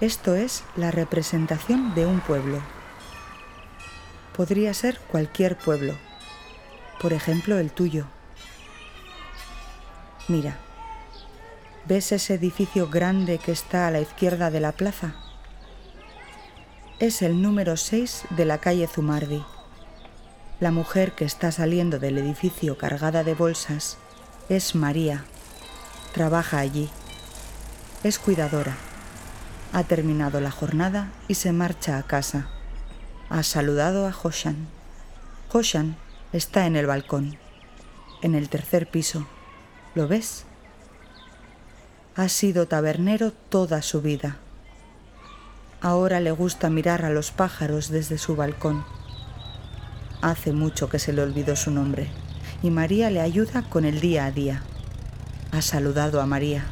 Esto es la representación de un pueblo. Podría ser cualquier pueblo, por ejemplo el tuyo. Mira, ¿ves ese edificio grande que está a la izquierda de la plaza? Es el número 6 de la calle Zumardi. La mujer que está saliendo del edificio cargada de bolsas es María. Trabaja allí. Es cuidadora. Ha terminado la jornada y se marcha a casa. Ha saludado a Hoshan. Hoshan está en el balcón, en el tercer piso. ¿Lo ves? Ha sido tabernero toda su vida. Ahora le gusta mirar a los pájaros desde su balcón. Hace mucho que se le olvidó su nombre y María le ayuda con el día a día. Ha saludado a María.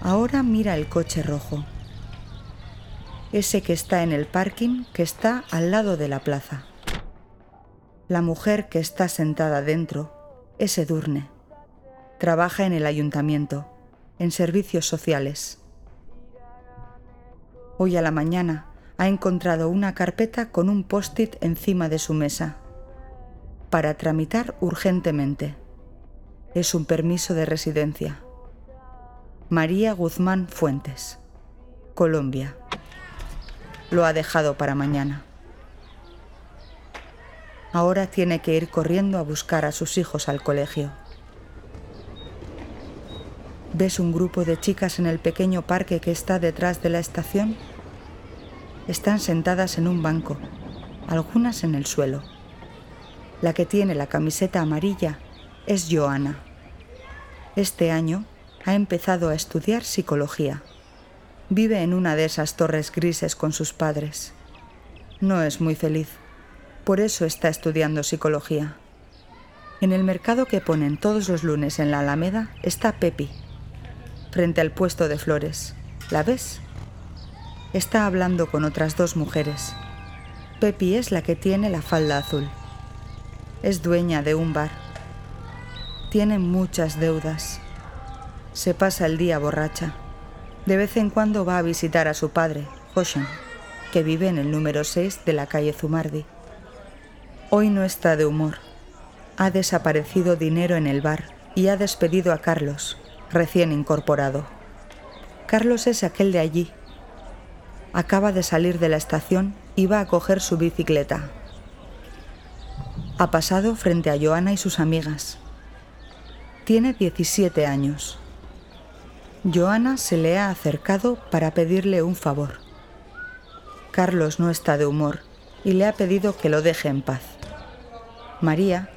Ahora mira el coche rojo. Ese que está en el parking que está al lado de la plaza. La mujer que está sentada dentro es Edurne. Trabaja en el ayuntamiento, en servicios sociales. Hoy a la mañana ha encontrado una carpeta con un post-it encima de su mesa para tramitar urgentemente. Es un permiso de residencia. María Guzmán Fuentes, Colombia. Lo ha dejado para mañana. Ahora tiene que ir corriendo a buscar a sus hijos al colegio. ¿Ves un grupo de chicas en el pequeño parque que está detrás de la estación? Están sentadas en un banco, algunas en el suelo. La que tiene la camiseta amarilla es Joana. Este año ha empezado a estudiar psicología. Vive en una de esas torres grises con sus padres. No es muy feliz. Por eso está estudiando psicología. En el mercado que ponen todos los lunes en la Alameda está Pepi, frente al puesto de flores. ¿La ves? Está hablando con otras dos mujeres. Pepi es la que tiene la falda azul. Es dueña de un bar. Tiene muchas deudas. Se pasa el día borracha. De vez en cuando va a visitar a su padre, Hoshan, que vive en el número 6 de la calle Zumardi. Hoy no está de humor. Ha desaparecido dinero en el bar y ha despedido a Carlos, recién incorporado. Carlos es aquel de allí. Acaba de salir de la estación y va a coger su bicicleta. Ha pasado frente a Joana y sus amigas. Tiene 17 años. Joana se le ha acercado para pedirle un favor. Carlos no está de humor y le ha pedido que lo deje en paz. María,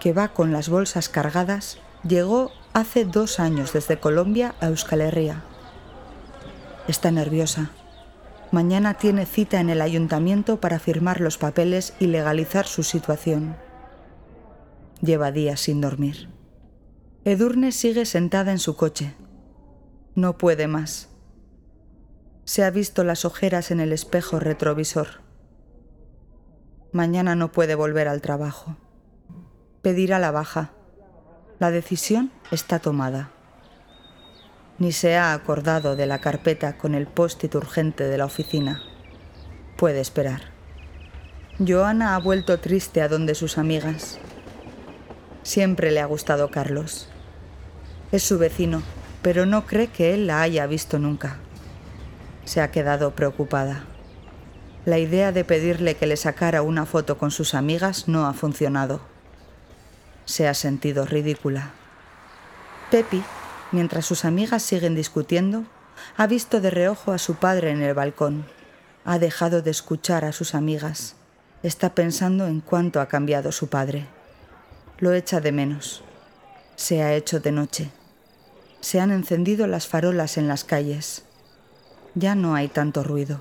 que va con las bolsas cargadas, llegó hace dos años desde Colombia a Euskal Herria. Está nerviosa Mañana tiene cita en el ayuntamiento para firmar los papeles y legalizar su situación. Lleva días sin dormir. Edurne sigue sentada en su coche. No puede más. Se ha visto las ojeras en el espejo retrovisor. Mañana no puede volver al trabajo. Pedirá la baja. La decisión está tomada ni se ha acordado de la carpeta con el post-it urgente de la oficina. Puede esperar. Joana ha vuelto triste a donde sus amigas. Siempre le ha gustado Carlos. Es su vecino, pero no cree que él la haya visto nunca. Se ha quedado preocupada. La idea de pedirle que le sacara una foto con sus amigas no ha funcionado. Se ha sentido ridícula. Pepi mientras sus amigas siguen discutiendo, ha visto de reojo a su padre en el balcón. Ha dejado de escuchar a sus amigas. Está pensando en cuánto ha cambiado su padre. Lo echa de menos. Se ha hecho de noche. Se han encendido las farolas en las calles. Ya no hay tanto ruido.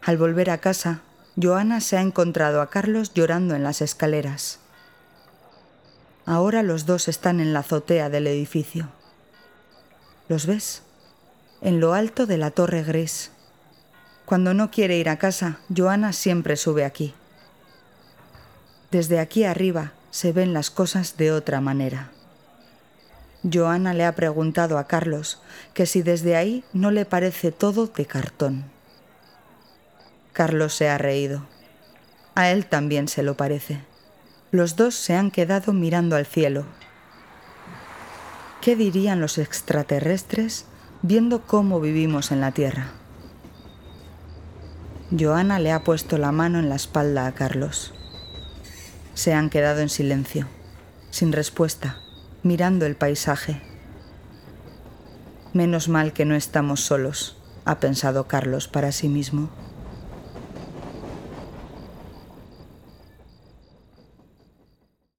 Al volver a casa, Joana se ha encontrado a Carlos llorando en las escaleras. Ahora los dos están en la azotea del edificio. ¿Los ves? En lo alto de la torre gris. Cuando no quiere ir a casa, Joana siempre sube aquí. Desde aquí arriba se ven las cosas de otra manera. Joana le ha preguntado a Carlos que si desde ahí no le parece todo de cartón. Carlos se ha reído. A él también se lo parece. Los dos se han quedado mirando al cielo. ¿Qué dirían los extraterrestres viendo cómo vivimos en la Tierra? Joana le ha puesto la mano en la espalda a Carlos. Se han quedado en silencio, sin respuesta, mirando el paisaje. Menos mal que no estamos solos, ha pensado Carlos para sí mismo.